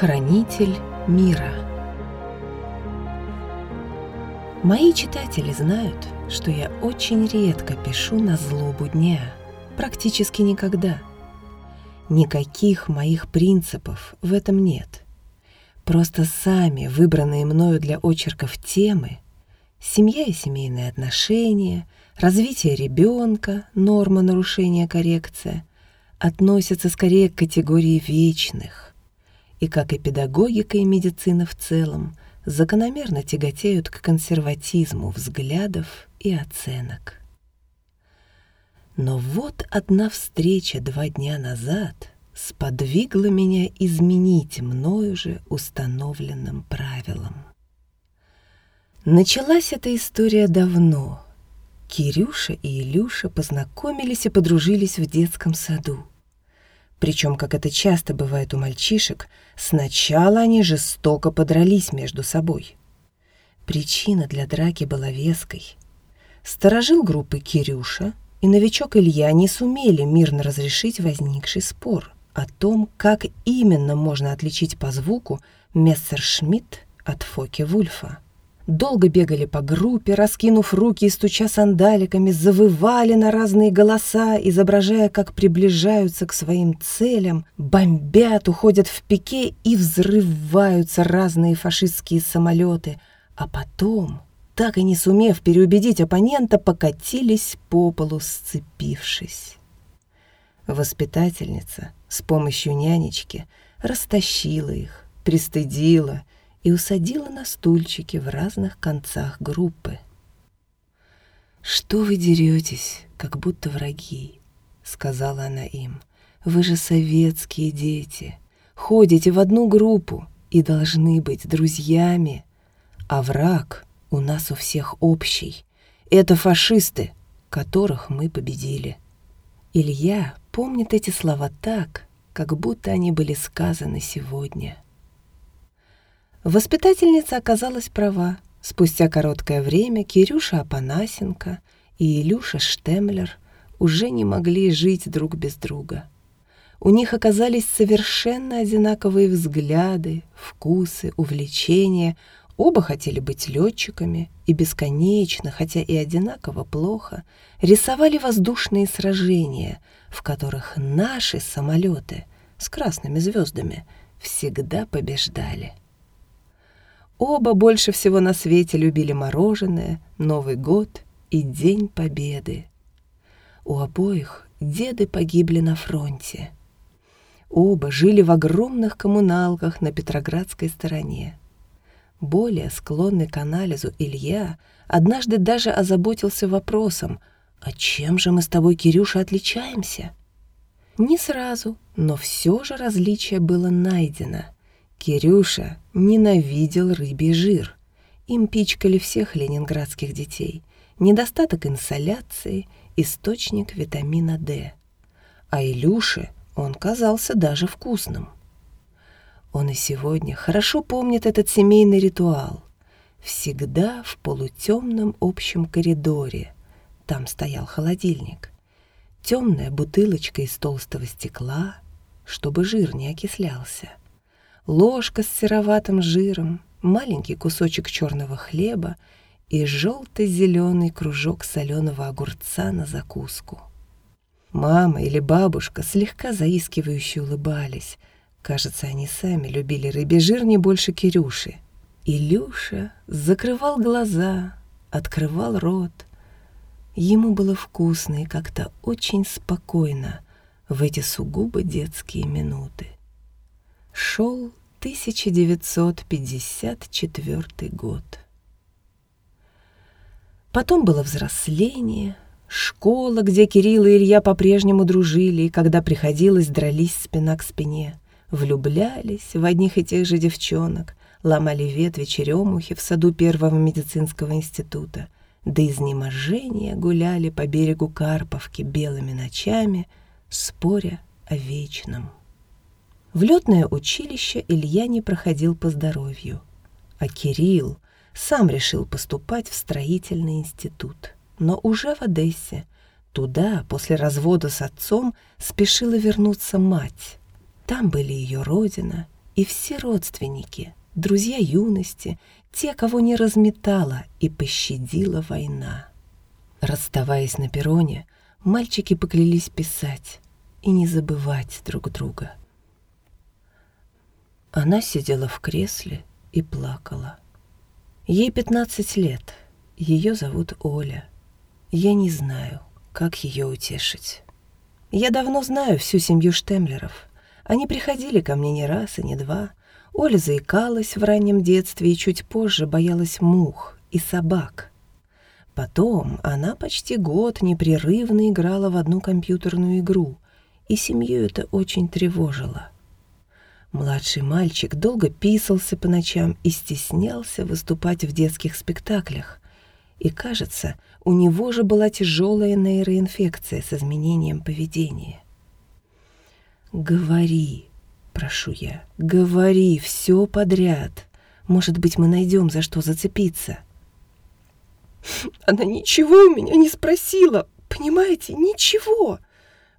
Хранитель мира Мои читатели знают, что я очень редко пишу на злобу дня, практически никогда. Никаких моих принципов в этом нет. Просто сами выбранные мною для очерков темы семья и семейные отношения, развитие ребенка, норма нарушения коррекция, относятся скорее к категории вечных, и, как и педагогика и медицина в целом, закономерно тяготеют к консерватизму взглядов и оценок. Но вот одна встреча два дня назад сподвигла меня изменить мною же установленным правилам. Началась эта история давно. Кирюша и Илюша познакомились и подружились в детском саду. Причем, как это часто бывает у мальчишек, сначала они жестоко подрались между собой. Причина для драки была веской. Сторожил группы Кирюша и новичок Илья не сумели мирно разрешить возникший спор о том, как именно можно отличить по звуку Мессершмитт от Фоке-Вульфа долго бегали по группе, раскинув руки и стуча сандаликами, завывали на разные голоса, изображая, как приближаются к своим целям, бомбят, уходят в пике и взрываются разные фашистские самолеты, а потом, так и не сумев переубедить оппонента, покатились по полу, сцепившись. Воспитательница с помощью нянечки растащила их, пристыдила — и усадила на стульчики в разных концах группы. «Что вы деретесь, как будто враги?» — сказала она им. «Вы же советские дети, ходите в одну группу и должны быть друзьями, а враг у нас у всех общий. Это фашисты, которых мы победили». Илья помнит эти слова так, как будто они были сказаны сегодня — Воспитательница оказалась права. Спустя короткое время Кирюша Апанасенко и Илюша Штемлер уже не могли жить друг без друга. У них оказались совершенно одинаковые взгляды, вкусы, увлечения. Оба хотели быть летчиками и бесконечно, хотя и одинаково плохо, рисовали воздушные сражения, в которых наши самолеты с красными звездами всегда побеждали. Оба больше всего на свете любили мороженое, Новый год и День Победы. У обоих деды погибли на фронте. Оба жили в огромных коммуналках на Петроградской стороне. Более склонный к анализу Илья однажды даже озаботился вопросом, «А чем же мы с тобой, Кирюша, отличаемся?» Не сразу, но все же различие было найдено — Кирюша ненавидел рыбий жир. Им пичкали всех ленинградских детей. Недостаток инсоляции, источник витамина D. А Илюше он казался даже вкусным. Он и сегодня хорошо помнит этот семейный ритуал. Всегда в полутемном общем коридоре. Там стоял холодильник. Темная бутылочка из толстого стекла, чтобы жир не окислялся ложка с сероватым жиром, маленький кусочек черного хлеба и желто-зеленый кружок соленого огурца на закуску. Мама или бабушка слегка заискивающе улыбались. Кажется, они сами любили рыбий жир не больше Кирюши. Илюша закрывал глаза, открывал рот. Ему было вкусно и как-то очень спокойно в эти сугубо детские минуты. Шел 1954 год. Потом было взросление, школа, где Кирилл и Илья по-прежнему дружили, и когда приходилось, дрались спина к спине, влюблялись в одних и тех же девчонок, ломали ветви черемухи в саду первого медицинского института, до изнеможения гуляли по берегу Карповки белыми ночами, споря о вечном. В летное училище Илья не проходил по здоровью, а Кирилл сам решил поступать в строительный институт, но уже в Одессе. Туда, после развода с отцом, спешила вернуться мать. Там были ее родина и все родственники, друзья юности, те, кого не разметала и пощадила война. Расставаясь на перроне, мальчики поклялись писать и не забывать друг друга. Она сидела в кресле и плакала. Ей 15 лет, ее зовут Оля. Я не знаю, как ее утешить. Я давно знаю всю семью Штемлеров. Они приходили ко мне не раз и не два. Оля заикалась в раннем детстве и чуть позже боялась мух и собак. Потом она почти год непрерывно играла в одну компьютерную игру, и семью это очень тревожило. Младший мальчик долго писался по ночам и стеснялся выступать в детских спектаклях. И, кажется, у него же была тяжелая нейроинфекция с изменением поведения. «Говори», — прошу я, — «говори все подряд. Может быть, мы найдем, за что зацепиться». Она ничего у меня не спросила, понимаете, ничего,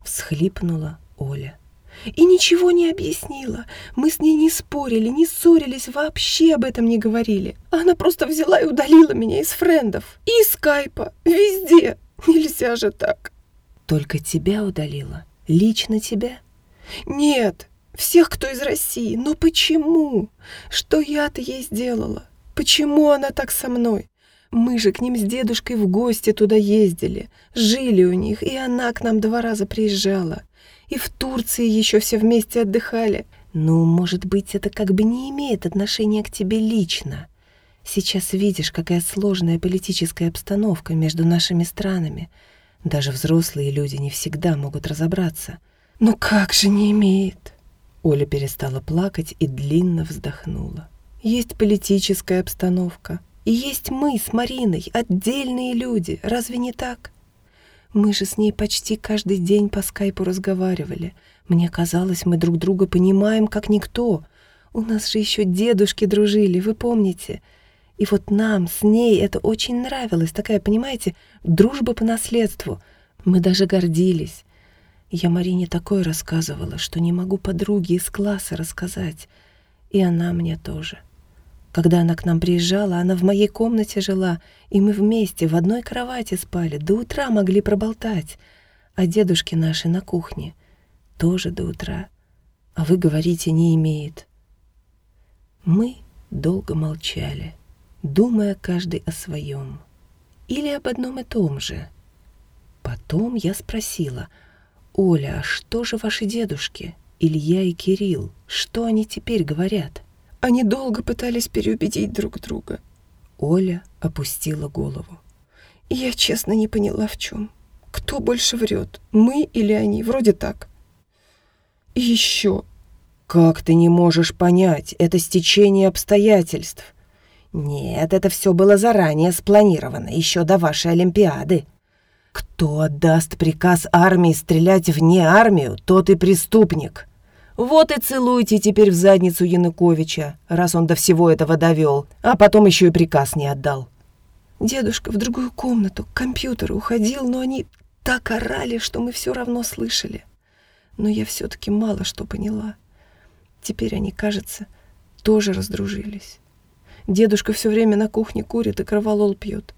всхлипнула Оля. И ничего не объяснила. Мы с ней не спорили, не ссорились, вообще об этом не говорили. Она просто взяла и удалила меня из френдов. И из скайпа. Везде. Нельзя же так. Только тебя удалила? Лично тебя? Нет. Всех, кто из России. Но почему? Что я-то ей сделала? Почему она так со мной? Мы же к ним с дедушкой в гости туда ездили, жили у них, и она к нам два раза приезжала. И в Турции еще все вместе отдыхали. Ну, может быть, это как бы не имеет отношения к тебе лично. Сейчас видишь, какая сложная политическая обстановка между нашими странами. Даже взрослые люди не всегда могут разобраться. Ну как же не имеет? Оля перестала плакать и длинно вздохнула. Есть политическая обстановка, и есть мы с Мариной, отдельные люди, разве не так? Мы же с ней почти каждый день по скайпу разговаривали. Мне казалось, мы друг друга понимаем, как никто. У нас же еще дедушки дружили, вы помните? И вот нам с ней это очень нравилось, такая, понимаете, дружба по наследству. Мы даже гордились. Я Марине такое рассказывала, что не могу подруге из класса рассказать. И она мне тоже. — когда она к нам приезжала, она в моей комнате жила, и мы вместе в одной кровати спали, до утра могли проболтать. А дедушки наши на кухне тоже до утра. А вы говорите, не имеет. Мы долго молчали, думая каждый о своем. Или об одном и том же. Потом я спросила, «Оля, а что же ваши дедушки, Илья и Кирилл, что они теперь говорят?» Они долго пытались переубедить друг друга. Оля опустила голову. Я честно не поняла, в чем. Кто больше врет, мы или они? Вроде так. И еще. Как ты не можешь понять? Это стечение обстоятельств. Нет, это все было заранее спланировано, еще до вашей Олимпиады. Кто отдаст приказ армии стрелять вне армию, тот и преступник. Вот и целуйте теперь в задницу Януковича, раз он до всего этого довел, а потом еще и приказ не отдал. Дедушка в другую комнату, к компьютеру уходил, но они так орали, что мы все равно слышали. Но я все-таки мало что поняла. Теперь они, кажется, тоже раздружились. Дедушка все время на кухне курит и кроволол пьет.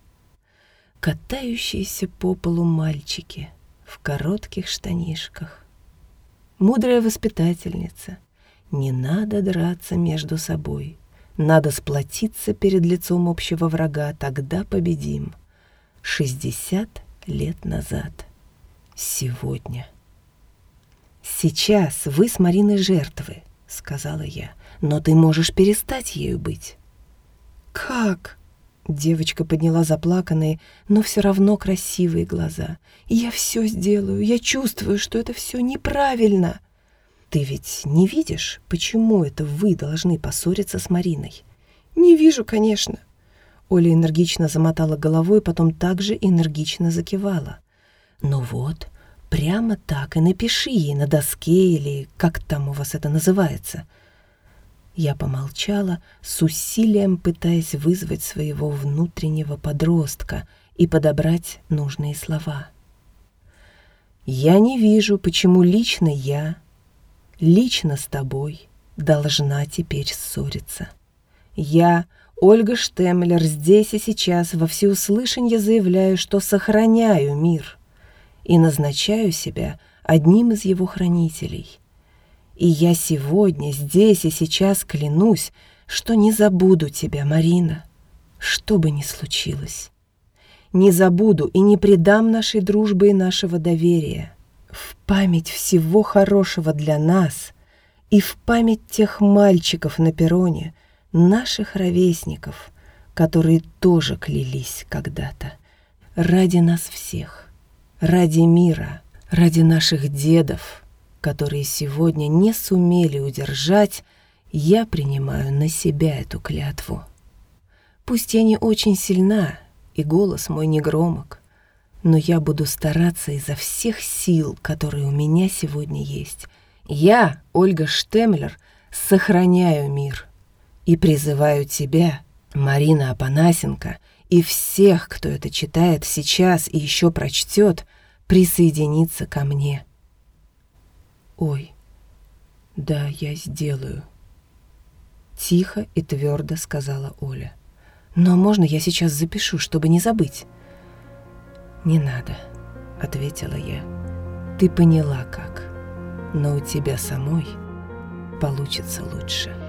Катающиеся по полу мальчики в коротких штанишках мудрая воспитательница. Не надо драться между собой. Надо сплотиться перед лицом общего врага, тогда победим. 60 лет назад. Сегодня. «Сейчас вы с Мариной жертвы», — сказала я, «но ты можешь перестать ею быть». «Как?» Девочка подняла заплаканные, но все равно красивые глаза. «Я все сделаю, я чувствую, что это все неправильно». «Ты ведь не видишь, почему это вы должны поссориться с Мариной?» «Не вижу, конечно». Оля энергично замотала головой, потом также энергично закивала. «Ну вот, прямо так и напиши ей на доске или как там у вас это называется». Я помолчала, с усилием пытаясь вызвать своего внутреннего подростка и подобрать нужные слова. «Я не вижу, почему лично я, лично с тобой должна теперь ссориться. Я, Ольга Штемлер, здесь и сейчас во всеуслышание заявляю, что сохраняю мир и назначаю себя одним из его хранителей. И я сегодня, здесь и сейчас клянусь, что не забуду тебя, Марина, что бы ни случилось. Не забуду и не предам нашей дружбы и нашего доверия. В память всего хорошего для нас и в память тех мальчиков на перроне, наших ровесников, которые тоже клялись когда-то. Ради нас всех, ради мира, ради наших дедов, которые сегодня не сумели удержать, я принимаю на себя эту клятву. Пусть я не очень сильна, и голос мой не громок, но я буду стараться изо всех сил, которые у меня сегодня есть. Я, Ольга Штемлер, сохраняю мир и призываю тебя, Марина Апанасенко, и всех, кто это читает сейчас и еще прочтет, присоединиться ко мне. Ой, да, я сделаю. Тихо и твердо сказала Оля. Но можно я сейчас запишу, чтобы не забыть? Не надо, ответила я. Ты поняла как, но у тебя самой получится лучше.